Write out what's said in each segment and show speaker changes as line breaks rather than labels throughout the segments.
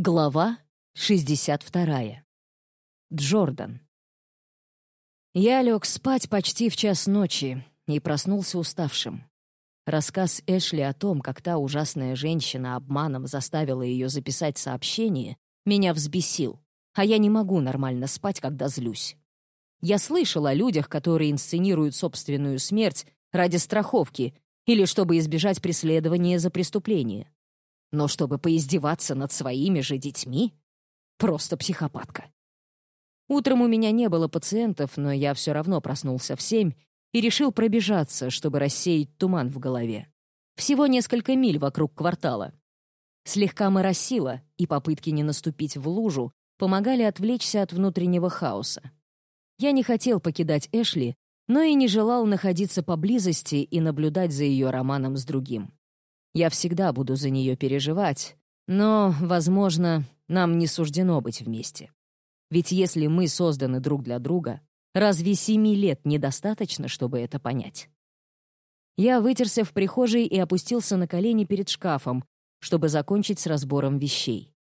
Глава 62. Джордан. Я лег спать почти в час ночи и проснулся уставшим. Рассказ Эшли о том, как та ужасная женщина обманом заставила ее записать сообщение, меня взбесил, а я не могу нормально спать, когда злюсь. Я слышал о людях, которые инсценируют собственную смерть ради страховки или чтобы избежать преследования за преступление. Но чтобы поиздеваться над своими же детьми? Просто психопатка. Утром у меня не было пациентов, но я все равно проснулся в семь и решил пробежаться, чтобы рассеять туман в голове. Всего несколько миль вокруг квартала. Слегка моросило, и попытки не наступить в лужу помогали отвлечься от внутреннего хаоса. Я не хотел покидать Эшли, но и не желал находиться поблизости и наблюдать за ее романом с другим. Я всегда буду за нее переживать, но, возможно, нам не суждено быть вместе. Ведь если мы созданы друг для друга, разве семи лет недостаточно, чтобы это понять? Я вытерся в прихожей и опустился на колени перед шкафом, чтобы закончить с разбором вещей.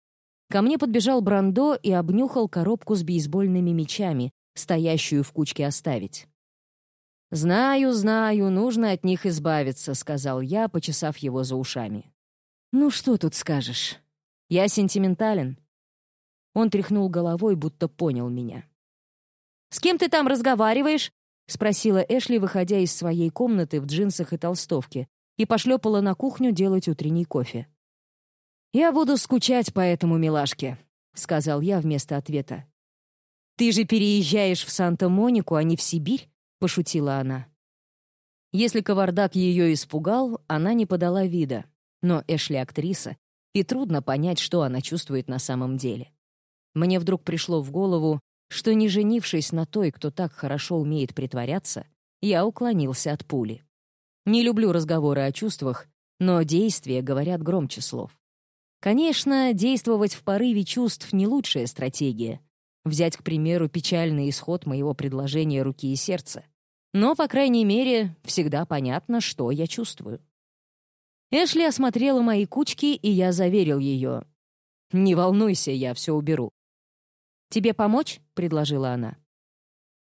Ко мне подбежал Брандо и обнюхал коробку с бейсбольными мячами, стоящую в кучке оставить. «Знаю, знаю, нужно от них избавиться», — сказал я, почесав его за ушами. «Ну что тут скажешь? Я сентиментален». Он тряхнул головой, будто понял меня. «С кем ты там разговариваешь?» — спросила Эшли, выходя из своей комнаты в джинсах и толстовке, и пошлепала на кухню делать утренний кофе. «Я буду скучать по этому милашке», — сказал я вместо ответа. «Ты же переезжаешь в Санта-Монику, а не в Сибирь?» — пошутила она. Если кавардак ее испугал, она не подала вида. Но Эшли — актриса, и трудно понять, что она чувствует на самом деле. Мне вдруг пришло в голову, что, не женившись на той, кто так хорошо умеет притворяться, я уклонился от пули. Не люблю разговоры о чувствах, но действия говорят громче слов. Конечно, действовать в порыве чувств — не лучшая стратегия, Взять, к примеру, печальный исход моего предложения руки и сердца. Но, по крайней мере, всегда понятно, что я чувствую. Эшли осмотрела мои кучки, и я заверил ее. «Не волнуйся, я все уберу». «Тебе помочь?» — предложила она.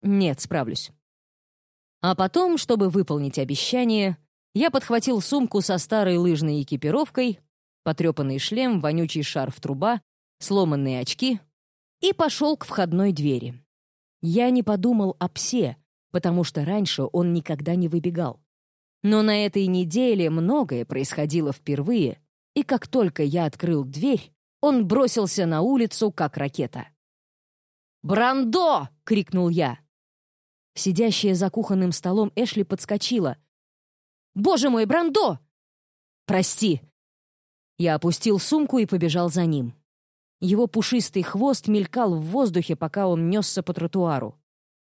«Нет, справлюсь». А потом, чтобы выполнить обещание, я подхватил сумку со старой лыжной экипировкой, потрепанный шлем, вонючий шарф-труба, сломанные очки, и пошел к входной двери. Я не подумал о псе, потому что раньше он никогда не выбегал. Но на этой неделе многое происходило впервые, и как только я открыл дверь, он бросился на улицу, как ракета. «Брандо!» — крикнул я. Сидящая за кухонным столом Эшли подскочила. «Боже мой, Брандо!» «Прости!» Я опустил сумку и побежал за ним. Его пушистый хвост мелькал в воздухе, пока он несся по тротуару.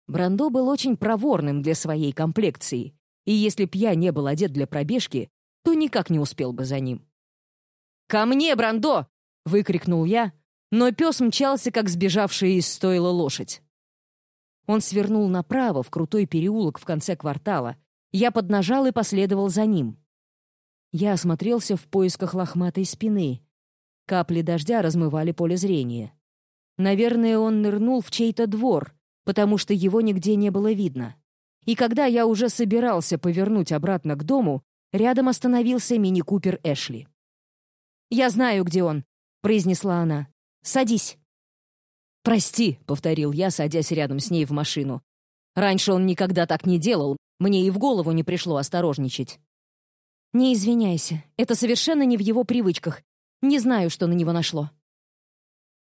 Брандо был очень проворным для своей комплекции, и если б я не был одет для пробежки, то никак не успел бы за ним. «Ко мне, Брандо!» — выкрикнул я, но пес мчался, как сбежавшая из стойла лошадь. Он свернул направо, в крутой переулок в конце квартала. Я поднажал и последовал за ним. Я осмотрелся в поисках лохматой спины, Капли дождя размывали поле зрения. Наверное, он нырнул в чей-то двор, потому что его нигде не было видно. И когда я уже собирался повернуть обратно к дому, рядом остановился мини-купер Эшли. «Я знаю, где он», — произнесла она. «Садись». «Прости», — повторил я, садясь рядом с ней в машину. «Раньше он никогда так не делал, мне и в голову не пришло осторожничать». «Не извиняйся, это совершенно не в его привычках. Не знаю, что на него нашло».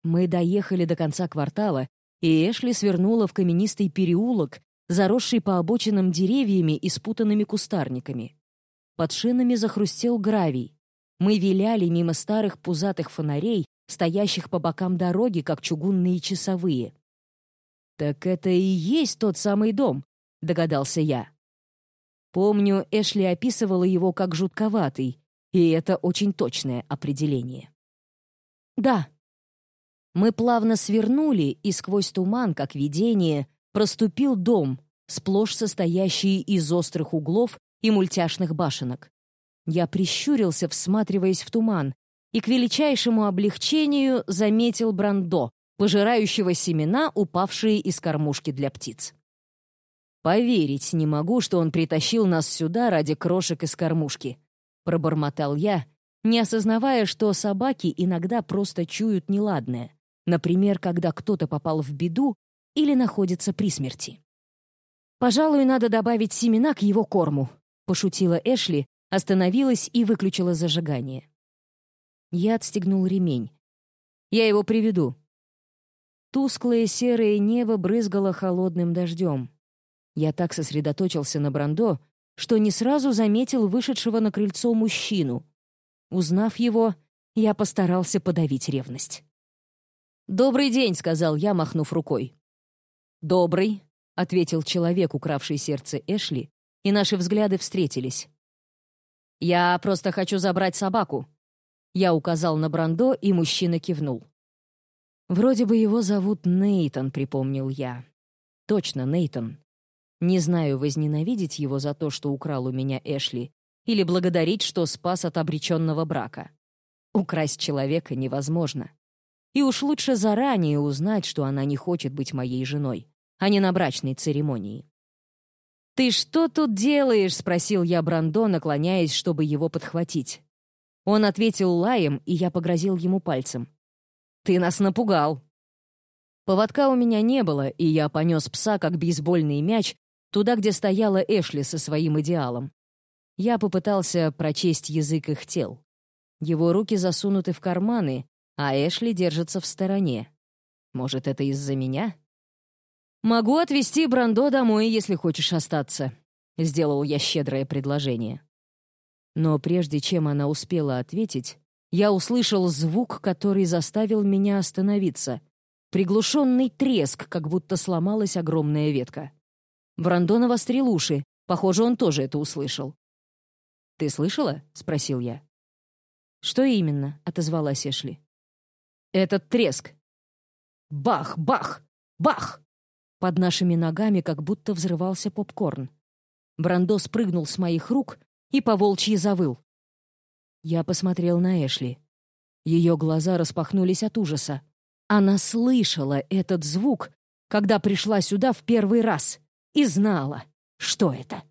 Мы доехали до конца квартала, и Эшли свернула в каменистый переулок, заросший по обочинам деревьями и спутанными кустарниками. Под шинами захрустел гравий. Мы виляли мимо старых пузатых фонарей, стоящих по бокам дороги, как чугунные часовые. «Так это и есть тот самый дом», — догадался я. Помню, Эшли описывала его как жутковатый, и это очень точное определение. Да. Мы плавно свернули, и сквозь туман, как видение, проступил дом, сплошь состоящий из острых углов и мультяшных башенок. Я прищурился, всматриваясь в туман, и к величайшему облегчению заметил Брандо, пожирающего семена, упавшие из кормушки для птиц. «Поверить не могу, что он притащил нас сюда ради крошек из кормушки», — пробормотал я, не осознавая, что собаки иногда просто чуют неладное, например, когда кто-то попал в беду или находится при смерти. «Пожалуй, надо добавить семена к его корму», — пошутила Эшли, остановилась и выключила зажигание. Я отстегнул ремень. «Я его приведу». Тусклое серое небо брызгало холодным дождем. Я так сосредоточился на Брандо, что не сразу заметил вышедшего на крыльцо мужчину. Узнав его, я постарался подавить ревность. «Добрый день», — сказал я, махнув рукой. «Добрый», — ответил человек, укравший сердце Эшли, и наши взгляды встретились. «Я просто хочу забрать собаку». Я указал на Брандо, и мужчина кивнул. «Вроде бы его зовут Нейтон», — припомнил я. «Точно, Нейтон. Не знаю, возненавидеть его за то, что украл у меня Эшли, или благодарить, что спас от обреченного брака. Украсть человека невозможно. И уж лучше заранее узнать, что она не хочет быть моей женой, а не на брачной церемонии. «Ты что тут делаешь?» — спросил я Брандо, наклоняясь, чтобы его подхватить. Он ответил лаем, и я погрозил ему пальцем. «Ты нас напугал!» Поводка у меня не было, и я понес пса, как бейсбольный мяч, туда, где стояла Эшли со своим идеалом. Я попытался прочесть язык их тел. Его руки засунуты в карманы, а Эшли держится в стороне. Может, это из-за меня? «Могу отвезти Брандо домой, если хочешь остаться», — сделал я щедрое предложение. Но прежде чем она успела ответить, я услышал звук, который заставил меня остановиться. Приглушенный треск, как будто сломалась огромная ветка. Брандон навострил уши. Похоже, он тоже это услышал. «Ты слышала?» — спросил я. «Что именно?» — отозвалась Эшли. «Этот треск. Бах, бах, бах!» Под нашими ногами как будто взрывался попкорн. Брандо спрыгнул с моих рук и поволчьи завыл. Я посмотрел на Эшли. Ее глаза распахнулись от ужаса. Она слышала этот звук, когда пришла сюда в первый раз — и знала, что это.